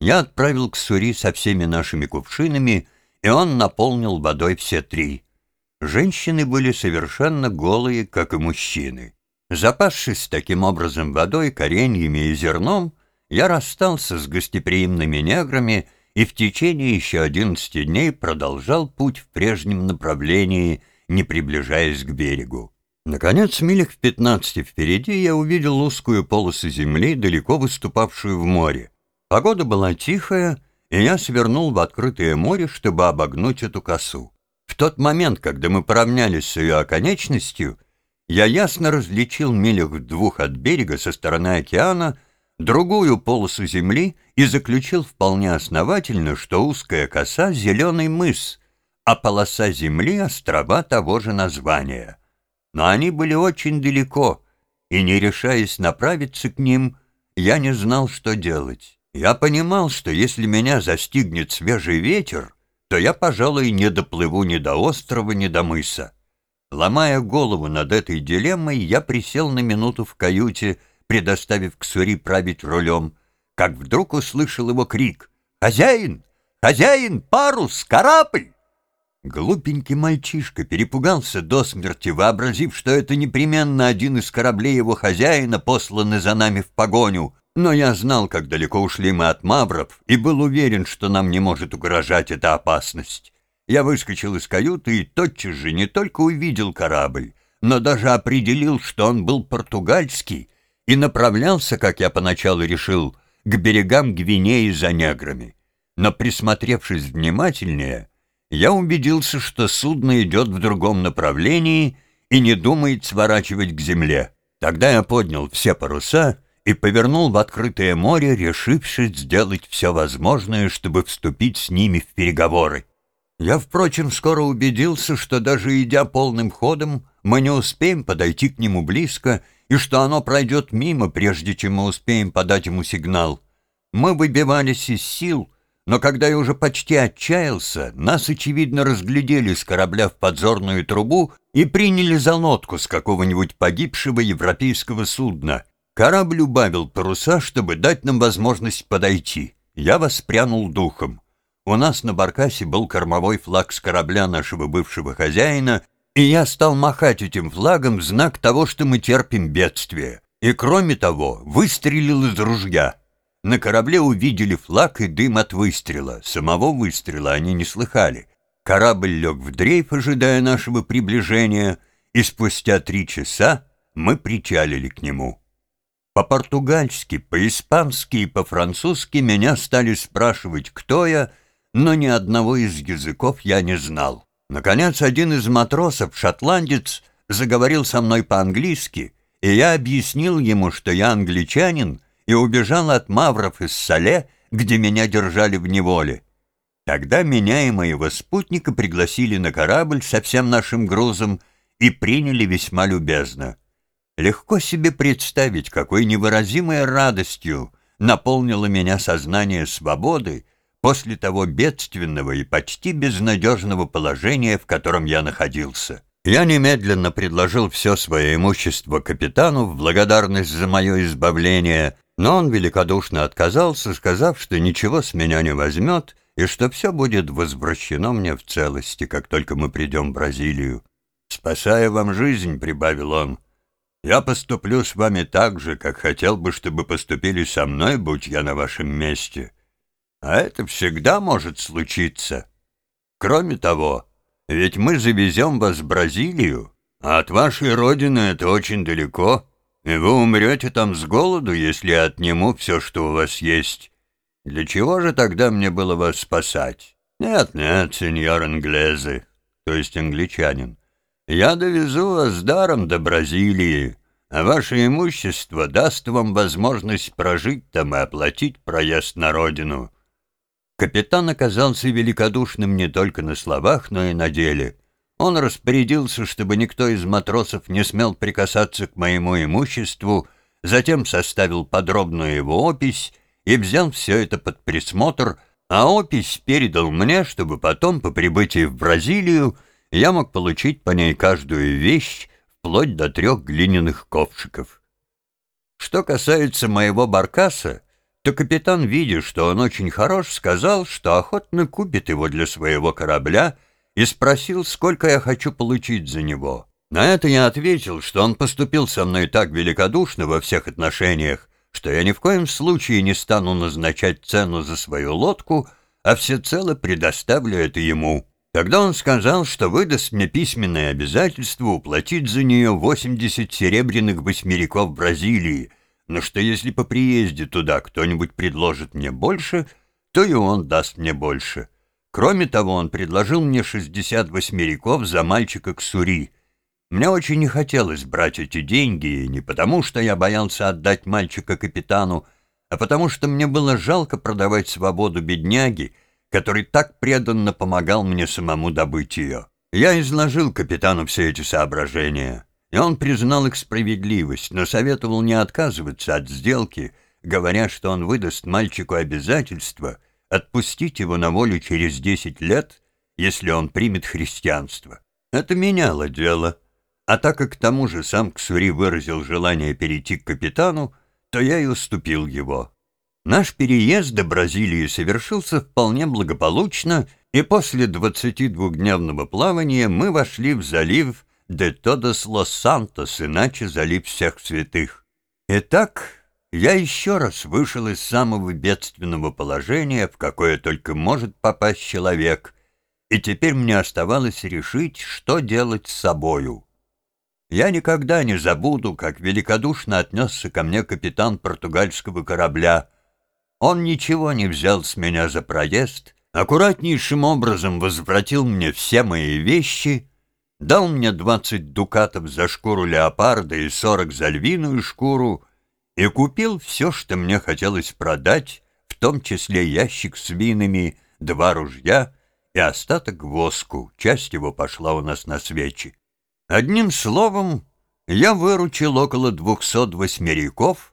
Я отправил к Сури со всеми нашими кувшинами, и он наполнил водой все три. Женщины были совершенно голые, как и мужчины. Запасшись таким образом водой, кореньями и зерном, я расстался с гостеприимными неграми и в течение еще одиннадцати дней продолжал путь в прежнем направлении, не приближаясь к берегу. Наконец, милях в пятнадцати впереди я увидел узкую полосу земли, далеко выступавшую в море. Погода была тихая, и я свернул в открытое море, чтобы обогнуть эту косу. В тот момент, когда мы поравнялись с ее оконечностью, я ясно различил милях в двух от берега со стороны океана другую полосу земли и заключил вполне основательно, что узкая коса — зеленый мыс, а полоса земли — острова того же названия. Но они были очень далеко, и, не решаясь направиться к ним, я не знал, что делать. Я понимал, что если меня застигнет свежий ветер — то я, пожалуй, не доплыву ни до острова, ни до мыса. Ломая голову над этой дилеммой, я присел на минуту в каюте, предоставив Ксури править рулем, как вдруг услышал его крик «Хозяин! Хозяин! Парус! Корабль!» Глупенький мальчишка перепугался до смерти, вообразив, что это непременно один из кораблей его хозяина, посланный за нами в погоню — но я знал, как далеко ушли мы от мавров, и был уверен, что нам не может угрожать эта опасность. Я выскочил из каюты и тотчас же не только увидел корабль, но даже определил, что он был португальский, и направлялся, как я поначалу решил, к берегам Гвинеи за неграми. Но присмотревшись внимательнее, я убедился, что судно идет в другом направлении и не думает сворачивать к земле. Тогда я поднял все паруса — и повернул в открытое море, решившись сделать все возможное, чтобы вступить с ними в переговоры. Я, впрочем, скоро убедился, что даже идя полным ходом, мы не успеем подойти к нему близко, и что оно пройдет мимо, прежде чем мы успеем подать ему сигнал. Мы выбивались из сил, но когда я уже почти отчаялся, нас, очевидно, разглядели с корабля в подзорную трубу и приняли за лодку с какого-нибудь погибшего европейского судна — Корабль убавил паруса, чтобы дать нам возможность подойти. Я воспрянул духом. У нас на баркасе был кормовой флаг с корабля нашего бывшего хозяина, и я стал махать этим флагом в знак того, что мы терпим бедствие. И кроме того, выстрелил из ружья. На корабле увидели флаг и дым от выстрела. Самого выстрела они не слыхали. Корабль лег в дрейф, ожидая нашего приближения, и спустя три часа мы причалили к нему. По-португальски, по-испански и по-французски меня стали спрашивать, кто я, но ни одного из языков я не знал. Наконец, один из матросов, шотландец, заговорил со мной по-английски, и я объяснил ему, что я англичанин и убежал от мавров из Сале, где меня держали в неволе. Тогда меня и моего спутника пригласили на корабль со всем нашим грузом и приняли весьма любезно. Легко себе представить, какой невыразимой радостью наполнило меня сознание свободы после того бедственного и почти безнадежного положения, в котором я находился. Я немедленно предложил все свое имущество капитану в благодарность за мое избавление, но он великодушно отказался, сказав, что ничего с меня не возьмет и что все будет возвращено мне в целости, как только мы придем в Бразилию. «Спасая вам жизнь», — прибавил он, — я поступлю с вами так же, как хотел бы, чтобы поступили со мной, будь я на вашем месте. А это всегда может случиться. Кроме того, ведь мы завезем вас в Бразилию, а от вашей родины это очень далеко, и вы умрете там с голоду, если я отниму все, что у вас есть. Для чего же тогда мне было вас спасать? Нет-нет, сеньор Инглезы, то есть англичанин. Я довезу вас даром до Бразилии, а ваше имущество даст вам возможность прожить там и оплатить проезд на родину». Капитан оказался великодушным не только на словах, но и на деле. Он распорядился, чтобы никто из матросов не смел прикасаться к моему имуществу, затем составил подробную его опись и взял все это под присмотр, а опись передал мне, чтобы потом, по прибытии в Бразилию, я мог получить по ней каждую вещь, вплоть до трех глиняных ковшиков. Что касается моего баркаса, то капитан, видя, что он очень хорош, сказал, что охотно купит его для своего корабля и спросил, сколько я хочу получить за него. На это я ответил, что он поступил со мной так великодушно во всех отношениях, что я ни в коем случае не стану назначать цену за свою лодку, а всецело предоставлю это ему. Тогда он сказал, что выдаст мне письменное обязательство уплатить за нее 80 серебряных восьмериков Бразилии, но что если по приезде туда кто-нибудь предложит мне больше, то и он даст мне больше. Кроме того, он предложил мне 60 восьмериков за мальчика Ксури. Мне очень не хотелось брать эти деньги, не потому что я боялся отдать мальчика капитану, а потому что мне было жалко продавать свободу бедняги, который так преданно помогал мне самому добыть ее. Я изложил капитану все эти соображения, и он признал их справедливость, но советовал не отказываться от сделки, говоря, что он выдаст мальчику обязательство отпустить его на волю через десять лет, если он примет христианство. Это меняло дело. А так как к тому же сам Ксури выразил желание перейти к капитану, то я и уступил его. Наш переезд до Бразилии совершился вполне благополучно, и после 22-дневного плавания мы вошли в залив де Тодос Лос-Сантос, иначе залив всех святых. Итак, я еще раз вышел из самого бедственного положения, в какое только может попасть человек, и теперь мне оставалось решить, что делать с собою. Я никогда не забуду, как великодушно отнесся ко мне капитан португальского корабля — он ничего не взял с меня за проезд, аккуратнейшим образом возвратил мне все мои вещи, дал мне двадцать дукатов за шкуру леопарда и сорок за львиную шкуру и купил все, что мне хотелось продать, в том числе ящик с винами, два ружья и остаток воску, часть его пошла у нас на свечи. Одним словом, я выручил около двухсот восьмериков,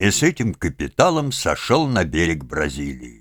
и с этим капиталом сошел на берег Бразилии.